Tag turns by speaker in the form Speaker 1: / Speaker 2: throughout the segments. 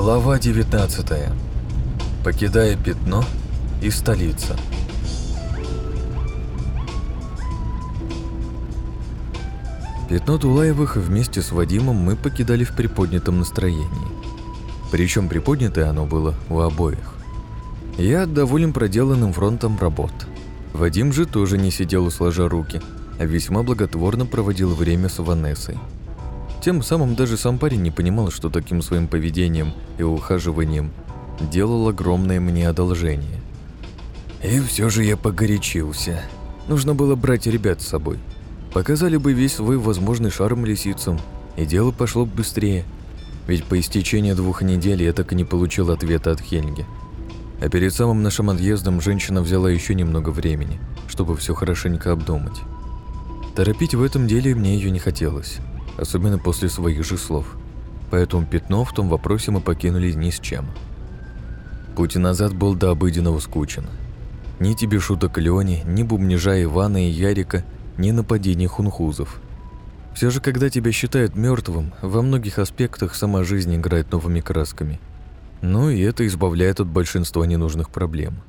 Speaker 1: Глава 19. Покидая пятно и столица. Пятно Тулаевых вместе с Вадимом мы покидали в приподнятом настроении. Причем приподнятое оно было у обоих. Я доволен проделанным фронтом работ. Вадим же тоже не сидел сложа руки, а весьма благотворно проводил время с Ванессой. Тем самым даже сам парень не понимал, что таким своим поведением и ухаживанием делал огромное мне одолжение. И все же я погорячился. Нужно было брать ребят с собой. Показали бы весь свой возможный шарм лисицам, и дело пошло бы быстрее. Ведь по истечении двух недель я так и не получил ответа от Хельги. А перед самым нашим отъездом женщина взяла еще немного времени, чтобы все хорошенько обдумать. Торопить в этом деле мне ее не хотелось, особенно после своих же слов. Поэтому пятно в том вопросе мы покинули ни с чем. Путь назад был до обыденного скучен. Ни тебе шуток Леони, ни бубнижа Ивана и Ярика, ни нападений хунхузов. Все же, когда тебя считают мертвым, во многих аспектах сама жизнь играет новыми красками. Ну и это избавляет от большинства ненужных проблем.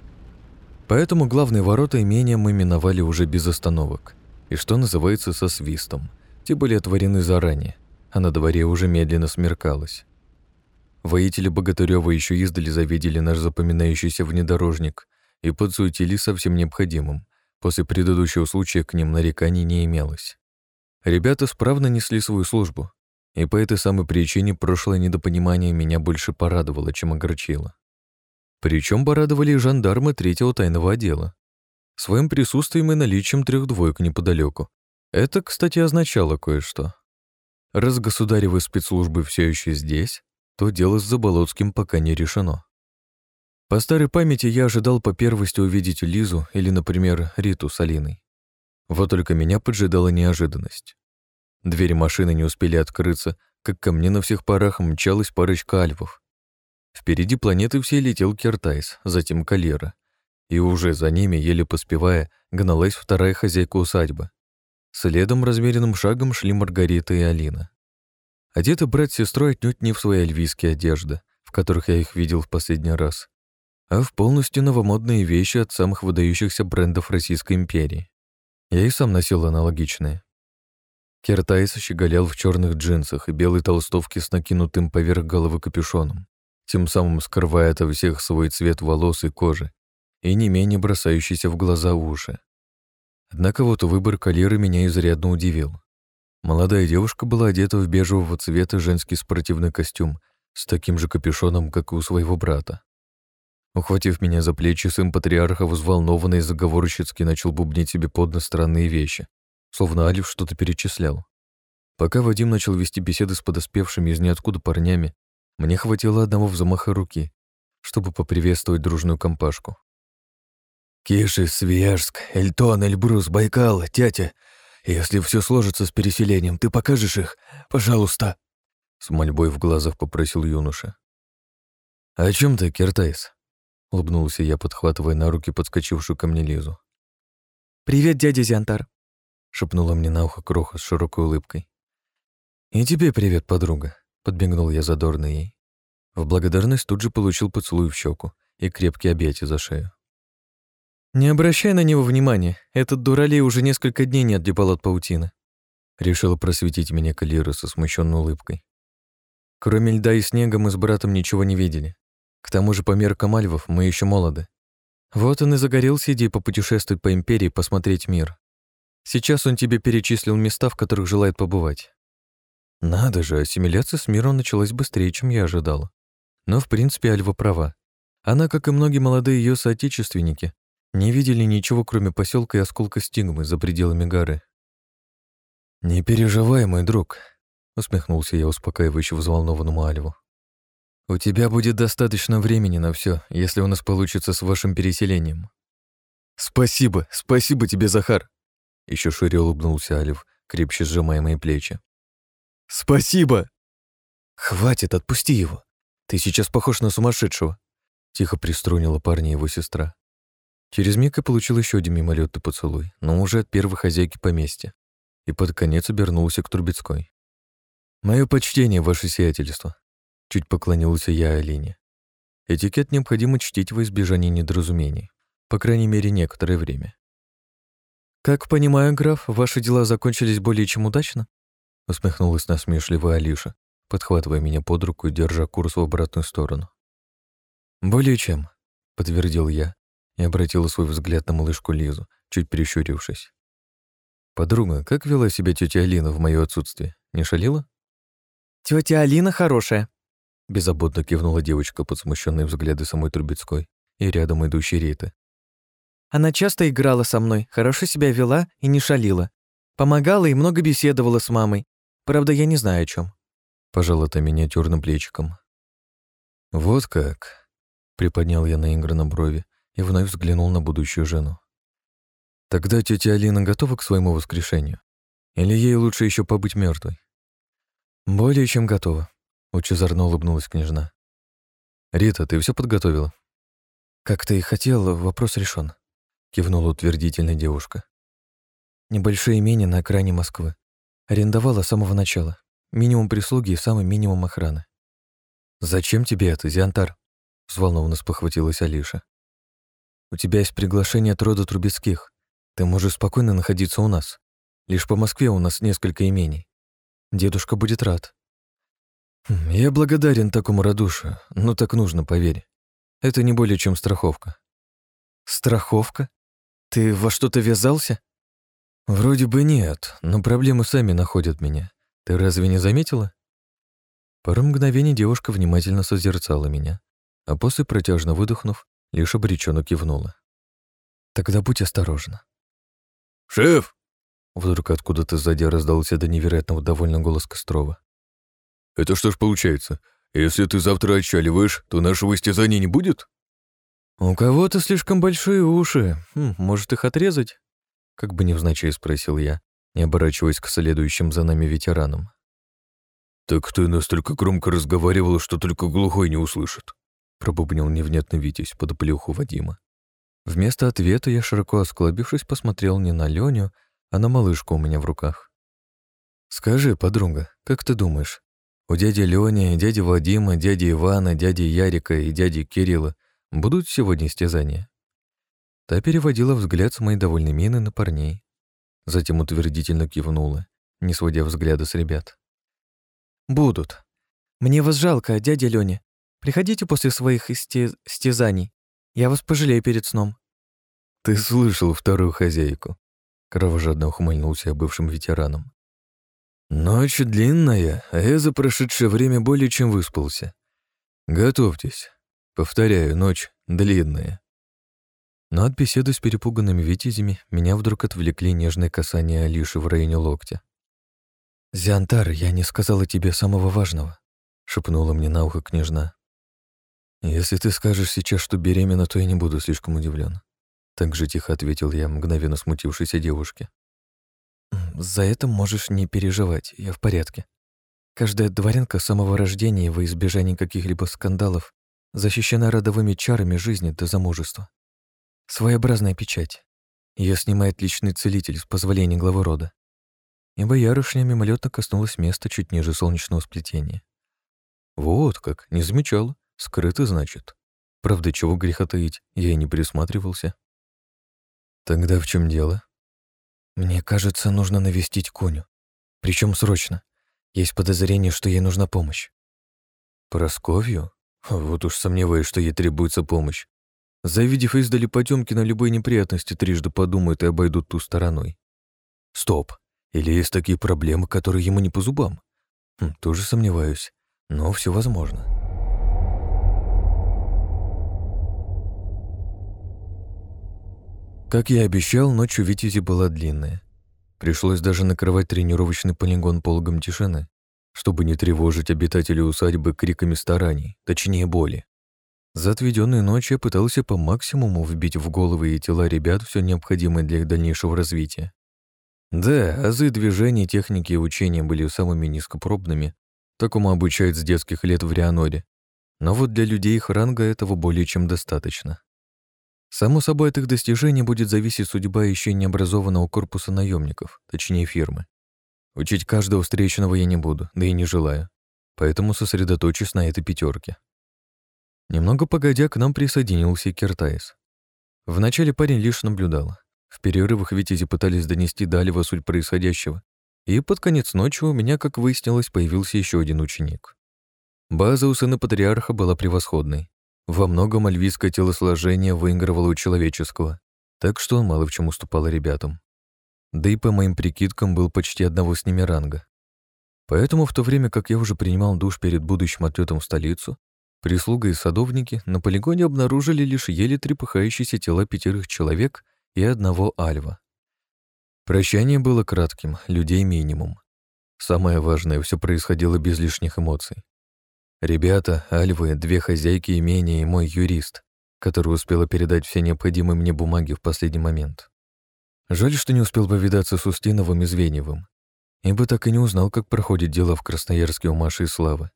Speaker 1: Поэтому главные ворота имения мы миновали уже без остановок и что называется со свистом. Те были отворены заранее, а на дворе уже медленно смеркалось. Воители Богатырёва еще издали завидели наш запоминающийся внедорожник и подсуетили совсем необходимым. После предыдущего случая к ним нареканий не имелось. Ребята справно несли свою службу, и по этой самой причине прошлое недопонимание меня больше порадовало, чем огорчило. Причем порадовали и жандармы третьего тайного отдела своим присутствием и наличием трех двоек неподалеку. Это, кстати, означало кое-что. Раз государевы спецслужбы все еще здесь, то дело с Заболоцким пока не решено. По старой памяти я ожидал по первости увидеть Лизу или, например, Риту с Алиной. Вот только меня поджидала неожиданность. Двери машины не успели открыться, как ко мне на всех парах мчалась парочка альвов. Впереди планеты все летел Кертайс, затем Калера, и уже за ними, еле поспевая, гналась вторая хозяйка усадьбы. Следом размеренным шагом шли Маргарита и Алина. Одеты брат с сестрой отнюдь не в свои альвийские одежды, в которых я их видел в последний раз, а в полностью новомодные вещи от самых выдающихся брендов Российской империи. Я и сам носил аналогичные. Кертайс щеголял в черных джинсах и белой толстовке с накинутым поверх головы капюшоном, тем самым скрывая от всех свой цвет волос и кожи и не менее бросающиеся в глаза уши. Однако вот выбор калеры меня изрядно удивил. Молодая девушка была одета в бежевого цвета женский спортивный костюм с таким же капюшоном, как и у своего брата. Ухватив меня за плечи, сын патриарха взволнованно и заговорщицки начал бубнить себе под нос странные вещи, словно Алиф что-то перечислял. Пока Вадим начал вести беседы с подоспевшими из ниоткуда парнями, мне хватило одного взмаха руки, чтобы поприветствовать дружную компашку. Киши, Свияжск, Эльтон, Эльбрус, Байкал, тятя. Если все сложится с переселением, ты покажешь их? Пожалуйста!» С мольбой в глазах попросил юноша. «О чем ты, Киртайс?» — улыбнулся я, подхватывая на руки подскочившую ко мне Лизу.
Speaker 2: «Привет, дядя Зиантар!»
Speaker 1: — шепнула мне на ухо Кроха с широкой улыбкой. «И тебе привет, подруга!» — подбегнул я задорно ей. В благодарность тут же получил поцелуй в щеку и крепкий объятия за шею.
Speaker 2: «Не обращай на него внимания, этот дуралей уже несколько дней не отдебал от паутины»,
Speaker 1: решила просветить меня Калира со смущенной улыбкой. Кроме льда и снега мы с братом ничего не видели. К тому же по меркам альвов мы еще молоды. Вот он и загорелся идеей попутешествовать по Империи, посмотреть мир. Сейчас он тебе перечислил места, в которых желает побывать. Надо же, ассимиляция с миром началась быстрее, чем я ожидала. Но, в принципе, Альва права. Она, как и многие молодые ее соотечественники, не видели ничего, кроме поселка и осколка стигмы за пределами горы. «Не переживай, мой друг», — усмехнулся я успокаивающе взволнованному Альву. «У тебя будет достаточно времени на все, если у нас получится с вашим переселением». «Спасибо, спасибо тебе, Захар!» Еще шире улыбнулся Алив, крепче сжимая мои плечи. «Спасибо!» «Хватит, отпусти его! Ты сейчас похож на сумасшедшего!» Тихо приструнила парня его сестра. Через миг я получил еще один мимолетный поцелуй, но уже от первой хозяйки поместья, и под конец обернулся к Трубецкой. «Мое почтение, ваше сиятельство». Чуть поклонился я Алине. Этикет необходимо чтить во избежание недоразумений. По крайней мере, некоторое время.
Speaker 2: «Как понимаю, граф, ваши дела закончились более чем удачно?»
Speaker 1: усмехнулась насмешливая Алиша, подхватывая меня под руку и держа курс в обратную сторону. «Более чем», — подтвердил я и обратила свой взгляд на малышку Лизу, чуть прищурившись. «Подруга, как вела себя тетя Алина в мое отсутствие? Не шалила?»
Speaker 2: Тетя Алина хорошая», —
Speaker 1: беззаботно кивнула девочка под смущенные взгляды самой Трубецкой и рядом идущей Риты.
Speaker 2: «Она часто играла со мной, хорошо себя вела и не шалила. Помогала и много беседовала с мамой. Правда, я не знаю о чем.
Speaker 1: Пожала-то миниатюрным плечиком. «Вот как!» — приподнял я на на брови и вновь взглянул на будущую жену. «Тогда тетя Алина готова к своему воскрешению? Или ей лучше еще побыть мертвой? «Более чем готова», — лучезарно улыбнулась княжна. «Рита, ты все подготовила?» «Как ты и хотела, вопрос решен», — кивнула утвердительно девушка. «Небольшое имение на окраине Москвы. Арендовала с самого начала. Минимум прислуги и самый минимум охраны». «Зачем тебе это, Зиантар?» — взволнованно спохватилась Алиша. «У тебя есть приглашение от рода Трубецких. Ты можешь спокойно находиться у нас. Лишь по Москве у нас несколько имений. Дедушка будет рад. Хм, я благодарен такому радушию, но так нужно, поверь. Это не более чем страховка. Страховка? Ты во что-то ввязался? Вроде бы нет, но проблемы сами находят меня. Ты разве не заметила? Пару мгновений девушка внимательно созерцала меня, а после, протяжно выдохнув, лишь обреченно кивнула. Тогда будь осторожна.
Speaker 3: «Шеф!»
Speaker 1: Вдруг откуда-то сзади раздался до невероятного довольно голос Кострова.
Speaker 3: «Это что ж получается? Если ты завтра отчаливаешь, то нашего истязания не будет?»
Speaker 2: «У кого-то слишком большие уши. Хм, может, их отрезать?»
Speaker 1: Как бы невзначай спросил я, не оборачиваясь к следующим за нами ветеранам.
Speaker 3: «Так ты настолько громко разговаривал, что только глухой не услышит»,
Speaker 1: пробубнил невнятно Витязь под плюху Вадима. Вместо ответа я, широко осклабившись, посмотрел не на Леню, а на малышку у меня в руках. «Скажи, подруга, как ты думаешь, у дяди Лёни, дяди Вадима, дяди Ивана, дяди Ярика и дяди Кирилла будут сегодня истязания?» Та переводила взгляд с моей довольной мины на парней. Затем утвердительно кивнула, не сводя взгляда с ребят.
Speaker 2: «Будут. Мне вас жалко, дядя Лёня. Приходите после своих истез... истязаний. Я вас пожалею перед сном».
Speaker 1: «Ты слышал вторую хозяйку», Кровожадно ухмыльнулся бывшим ветераном. Ночь длинная, а я за прошедшее время более чем выспался. Готовьтесь. Повторяю, ночь длинная. Но от беседы с перепуганными витязями меня вдруг отвлекли нежные касания Алиши в районе локтя. «Зиантар, я не сказала тебе самого важного», — шепнула мне на ухо княжна. «Если ты скажешь сейчас, что беременна, то я не буду слишком удивлен. Так же тихо ответил я мгновенно смутившейся девушке. «За это можешь не переживать, я в порядке. Каждая дворянка с самого рождения во избежание каких-либо скандалов защищена родовыми чарами жизни до замужества. Своеобразная печать. Ее снимает личный целитель с позволения главы рода. И боярышня мимолетно коснулась места чуть ниже солнечного сплетения. Вот как, не замечала. Скрыто, значит. Правда, чего греха таить, я и не присматривался. Тогда в чем дело? Мне кажется, нужно навестить Коню. Причем срочно. Есть подозрение, что ей нужна помощь. Просковью? Вот уж сомневаюсь, что ей требуется помощь. Завидев издали потемки на любой неприятности, трижды подумают и обойдут ту стороной. Стоп. Или есть такие проблемы, которые ему не по зубам? Хм, тоже сомневаюсь, но все возможно. Как я обещал, ночь у Витязи была длинная. Пришлось даже накрывать тренировочный полигон пологом тишины, чтобы не тревожить обитателей усадьбы криками стараний, точнее боли. За отведенную ночь я пытался по максимуму вбить в головы и тела ребят все необходимое для их дальнейшего развития. Да, азы движений, техники и учения были самыми низкопробными, такому обучают с детских лет в Рианоре. Но вот для людей их ранга этого более чем достаточно. Само собой, от их достижений будет зависеть судьба еще необразованного корпуса наемников, точнее фирмы. Учить каждого встречного я не буду, да и не желаю. поэтому сосредоточусь на этой пятерке. Немного погодя, к нам присоединился Киртайс. Вначале парень лишь наблюдал. В перерывах Витязи пытались донести до суть происходящего, и под конец ночи у меня, как выяснилось, появился еще один ученик. База у сына патриарха была превосходной. Во многом альвийское телосложение выигрывало у человеческого, так что он мало в чем уступал ребятам. Да и по моим прикидкам был почти одного с ними ранга. Поэтому в то время, как я уже принимал душ перед будущим отлетом в столицу, прислуга и садовники на полигоне обнаружили лишь еле трепыхающиеся тела пятерых человек и одного альва. Прощание было кратким, людей минимум. Самое важное, все происходило без лишних эмоций. Ребята, альвы, две хозяйки имения и мой юрист, который успела передать все необходимые мне бумаги в последний момент. Жаль, что не успел повидаться с Устиновым и Звеньевым, ибо так и не узнал, как проходит дело в Красноярске у Маши и Славы.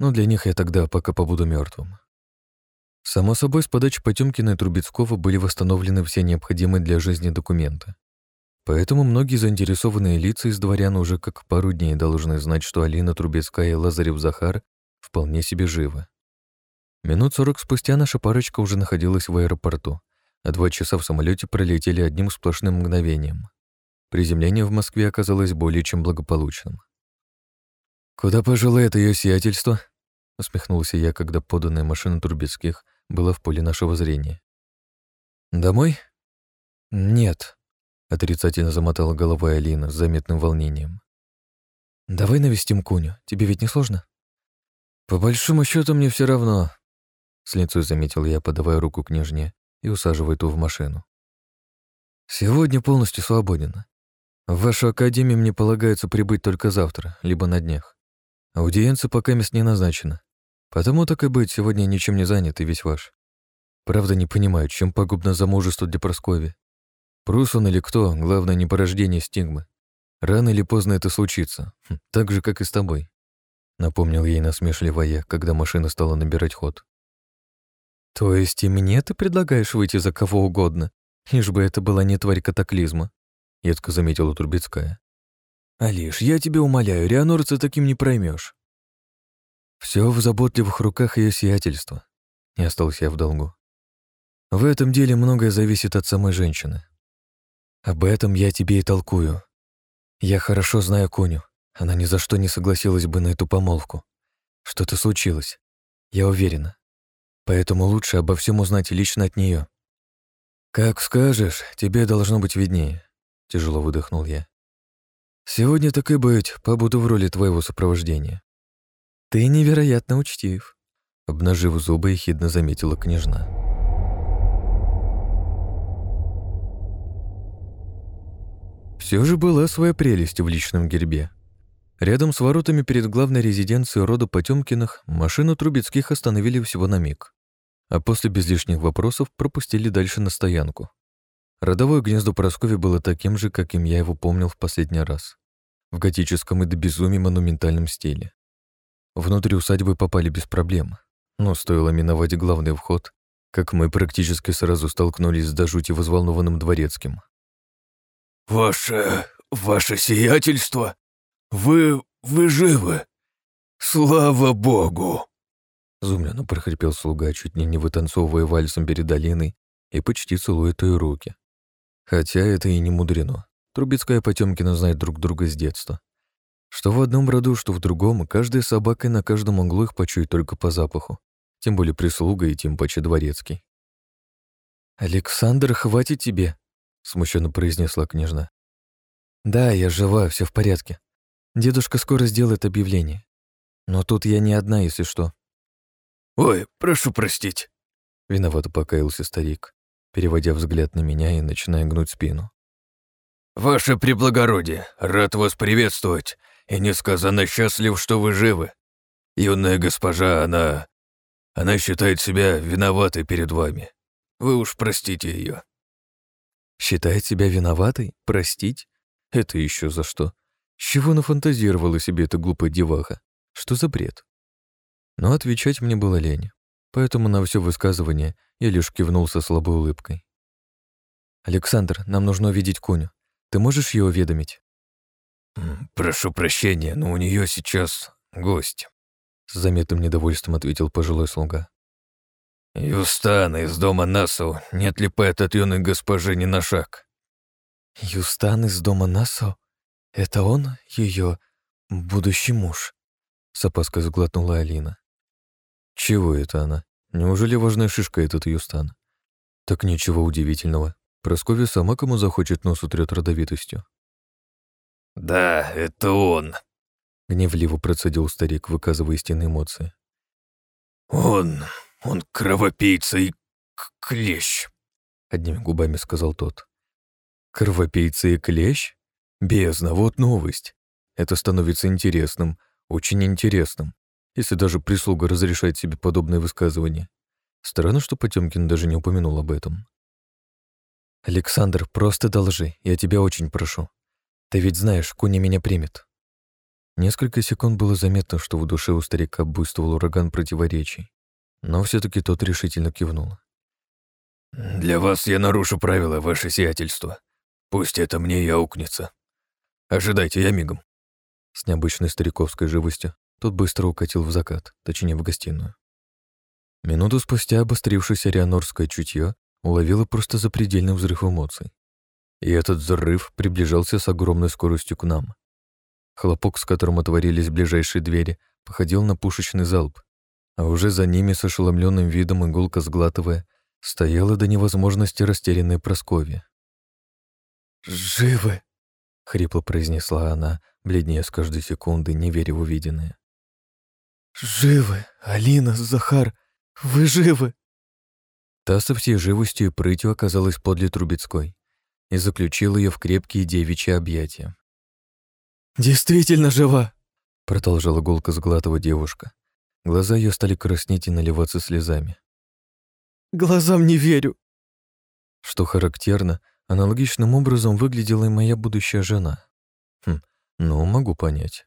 Speaker 1: Но для них я тогда пока побуду мертвым. Само собой, с подачи Потемкина и Трубецкого были восстановлены все необходимые для жизни документы. Поэтому многие заинтересованные лица из дворян уже как пару дней должны знать, что Алина Трубецкая и Лазарев Захар вполне себе живы. Минут сорок спустя наша парочка уже находилась в аэропорту, а два часа в самолете пролетели одним сплошным мгновением. Приземление в Москве оказалось более чем благополучным. «Куда пожелает ее сиятельство?» — усмехнулся я, когда поданная машина Турбецких была в поле нашего зрения. «Домой?» «Нет», — отрицательно замотала головой Алина с заметным волнением. «Давай навестим Куню, тебе ведь не сложно?» «По большому счету мне все равно», — с лицой заметил я, подавая руку княжне и усаживая ту в машину. «Сегодня полностью свободен. В вашу академию мне полагается прибыть только завтра, либо на днях. Аудиенция пока мест не назначена. Потому так и быть, сегодня ничем не занят и весь ваш. Правда, не понимаю, чем пагубно замужество для Праскови. Прус он или кто, главное не порождение стигмы. Рано или поздно это случится, хм, так же, как и с тобой. Напомнил ей насмешливо я, когда машина стала набирать ход. «То есть и мне ты предлагаешь выйти за кого угодно, лишь бы это была не тварь катаклизма?» — едко заметила Турбецкая. «Алиш, я тебя умоляю, Рианорца таким не проймешь. Все в заботливых руках ее сиятельства. Не остался я в долгу. В этом деле многое зависит от самой женщины. Об этом я тебе и толкую. Я хорошо знаю Коню. Она ни за что не согласилась бы на эту помолвку. Что-то случилось. Я уверена. Поэтому лучше обо всем узнать лично от нее. «Как скажешь, тебе должно быть виднее», — тяжело выдохнул я. «Сегодня так и быть, побуду в роли твоего сопровождения». «Ты невероятно учтив», — обнажив зубы, ехидно заметила княжна. Все же была своя прелесть в личном гербе. Рядом с воротами перед главной резиденцией рода Потемкиных машину Трубецких остановили всего на миг, а после без лишних вопросов пропустили дальше на стоянку. Родовое гнездо Пороскови было таким же, каким я его помнил в последний раз, в готическом и до безумия монументальном стиле. Внутрь усадьбы попали без проблем, но стоило миновать главный вход, как мы практически сразу столкнулись с до жути взволнованным дворецким.
Speaker 3: «Ваше... ваше сиятельство!» «Вы... вы живы! Слава богу!»
Speaker 1: Зумленно прохрипел слуга, чуть ли не вытанцовывая вальсом перед долиной и почти целуя ее руки. Хотя это и не мудрено. Трубецкая и Потёмкина знают друг друга с детства. Что в одном роду, что в другом, каждая собака на каждом углу их почует только по запаху. Тем более прислуга и тем паче дворецкий. «Александр, хватит тебе!» — смущенно произнесла княжна. «Да, я жива, все в порядке. Дедушка скоро сделает объявление. Но тут я не одна, если что.
Speaker 3: Ой, прошу простить.
Speaker 1: Виновато покаялся старик, переводя взгляд на меня и начиная гнуть спину.
Speaker 3: Ваше преблагородие, рад вас приветствовать и несказанно счастлив, что вы живы. Юная госпожа, она... Она считает себя виноватой перед вами. Вы уж простите ее.
Speaker 1: Считает себя виноватой? Простить? Это еще за что? Чего нафантазировала себе эта глупая деваха? Что за бред? Но отвечать мне было лень, поэтому на все высказывание я лишь кивнул со слабой улыбкой. «Александр, нам нужно увидеть Куню. Ты можешь ее уведомить?»
Speaker 3: «Прошу прощения, но у нее сейчас гость».
Speaker 1: С заметным недовольством ответил пожилой слуга.
Speaker 3: «Юстан из дома Насу не отлипает от юной госпожи ни на шаг».
Speaker 2: «Юстан из дома Насу? Это он, ее будущий муж?» С опаской сглотнула Алина.
Speaker 1: Чего это она? Неужели важная шишка этот Юстан? Так ничего удивительного. Прасковья сама кому захочет нос утрет родовитостью.
Speaker 3: «Да, это он», —
Speaker 1: гневливо процедил старик, выказывая истинные эмоции.
Speaker 3: «Он, он кровопийца и клещ», —
Speaker 1: одними губами сказал тот. «Кровопийца и клещ? Бездна, вот новость. Это становится интересным, очень интересным, если даже прислуга разрешает себе подобное высказывание. Странно, что Потемкин даже не упомянул об этом.
Speaker 2: «Александр, просто должи, я тебя очень прошу. Ты ведь знаешь, Куня меня примет».
Speaker 1: Несколько секунд было заметно, что в душе у старика буйствовал ураган противоречий, но все таки тот решительно кивнул.
Speaker 3: «Для вас я нарушу правила, ваше сиятельство. Пусть это мне и аукнется. Ожидайте, я мигом».
Speaker 1: С необычной стариковской живостью тот быстро укатил в закат, точнее, в гостиную. Минуту спустя обострившееся рианорское чутье уловило просто запредельный взрыв эмоций. И этот взрыв приближался с огромной скоростью к нам. Хлопок, с которым отворились ближайшие двери, походил на пушечный залп, а уже за ними с ошеломленным видом иголка сглатывая, стояла до невозможности растерянная Просковья.
Speaker 2: «Живы!»
Speaker 1: — хрипло произнесла она, бледнее с каждой секунды, не веря в увиденное.
Speaker 2: «Живы! Алина, Захар, вы живы!»
Speaker 1: Та со всей живостью и прытью оказалась подле Трубецкой и заключил ее в крепкие девичьи объятия.
Speaker 2: «Действительно жива!»
Speaker 1: — продолжала гулко сглатывать девушка. Глаза ее стали краснеть и наливаться слезами.
Speaker 2: «Глазам не верю!»
Speaker 1: Что характерно, аналогичным образом выглядела и моя будущая жена. Хм, ну, могу понять.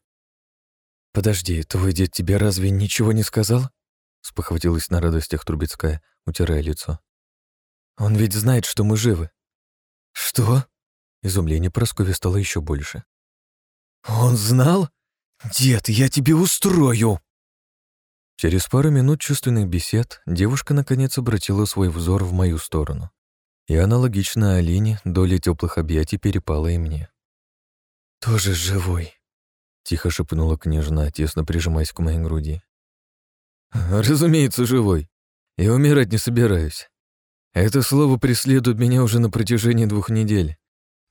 Speaker 2: «Подожди, твой дед тебе разве ничего не сказал?» спохватилась на радостях Трубецкая, утирая лицо. «Он ведь знает, что мы живы». «Что?» Изумление Прасковья стало еще больше. «Он знал? Дед, я тебе устрою!»
Speaker 1: Через пару минут чувственных бесед девушка наконец обратила свой взор в мою сторону. И аналогично Алине доля теплых объятий перепала и мне.
Speaker 2: «Тоже живой», —
Speaker 1: тихо шепнула княжна, тесно прижимаясь к моей груди.
Speaker 2: «Разумеется, живой. Я умирать не собираюсь. Это слово преследует меня уже на протяжении двух недель,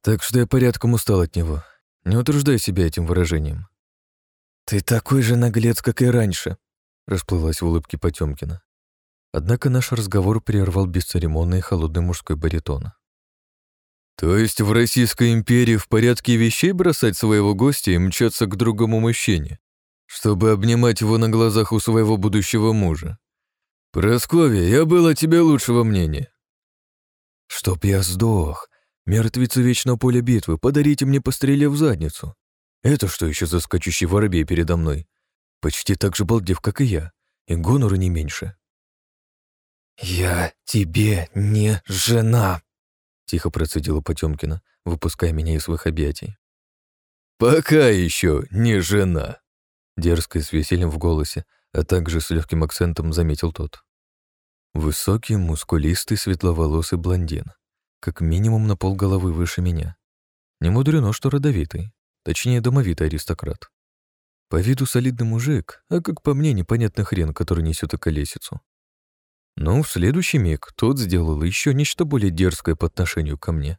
Speaker 2: так что я порядком устал от него. Не утруждай себя этим выражением». «Ты такой же наглец, как и раньше», — расплылась в улыбке Потёмкина.
Speaker 1: Однако наш разговор прервал бесцеремонный холодный мужской баритон.
Speaker 3: «То есть в Российской империи в порядке вещей бросать своего гостя и мчаться к другому мужчине, чтобы обнимать его на глазах у своего будущего мужа? Просковья, я был о тебе лучшего мнения».
Speaker 1: «Чтоб я сдох! Мертвецы Вечного Поля Битвы, подарите мне постреле в задницу! Это что еще за скачущий воробей передо мной? Почти так же балдев, как и я, и гонору не меньше».
Speaker 2: «Я тебе не жена!»
Speaker 1: Тихо процедила Потемкина, выпуская меня из своих объятий.
Speaker 3: «Пока еще не жена!»
Speaker 1: Дерзко и с весельем в голосе, а также с легким акцентом заметил тот. Высокий, мускулистый, светловолосый блондин. Как минимум на полголовы выше меня. Не мудрено, что родовитый. Точнее, домовитый аристократ. По виду солидный мужик, а как по мне, непонятный хрен, который несет околесицу. Но в следующий миг тот сделал еще нечто более дерзкое по отношению ко мне.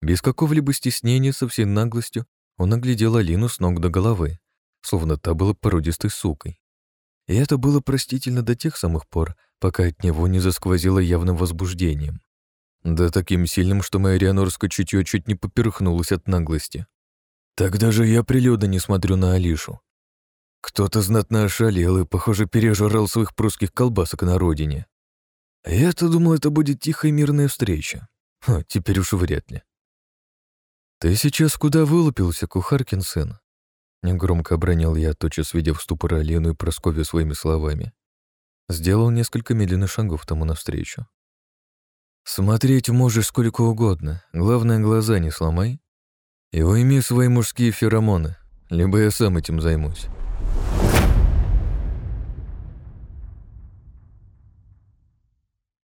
Speaker 1: Без какого-либо стеснения, со всей наглостью, он оглядел Алину с ног до головы, словно та была породистой сукой. И это было простительно до тех самых пор, пока от него не засквозило явным возбуждением. Да таким сильным, что моя рианорское чутье чуть не поперхнулось от наглости. Тогда же я прилюдно не смотрю на Алишу. Кто-то знатно ошалел и, похоже, пережрал своих прусских колбасок на родине. Я-то думал, это будет тихая мирная встреча. Ха, теперь уж вряд ли. «Ты сейчас куда вылупился, кухаркин сын?» Негромко обронил я, тотчас видя в ступор Алину и Прасковью своими словами. Сделал несколько медленных шагов тому навстречу. «Смотреть можешь сколько угодно, главное, глаза не сломай. И уйми свои мужские феромоны, либо я сам этим займусь».